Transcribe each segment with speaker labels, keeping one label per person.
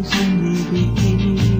Speaker 1: ku sendiri sunyi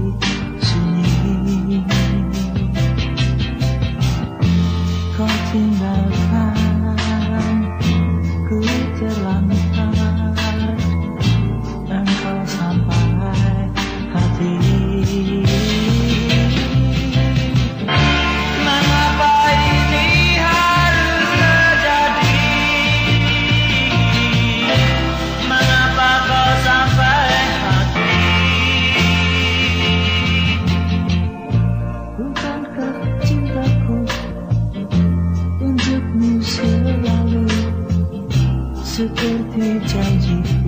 Speaker 1: Seperti janji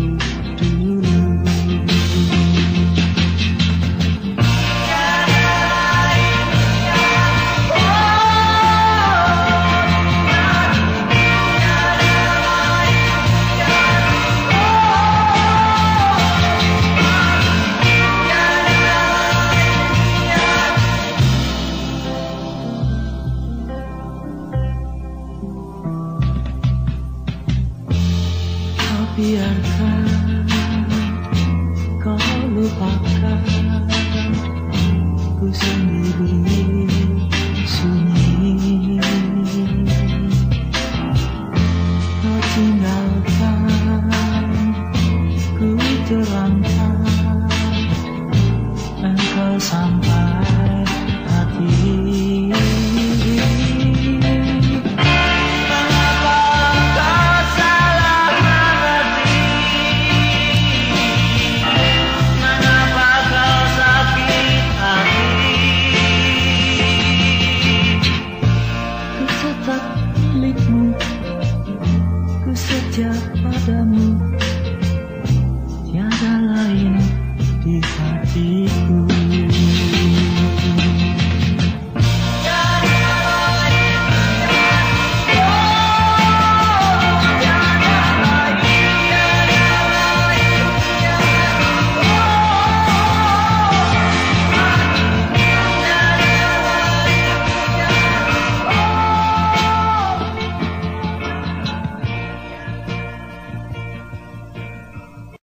Speaker 1: biar dirimu. Ku setia padamu.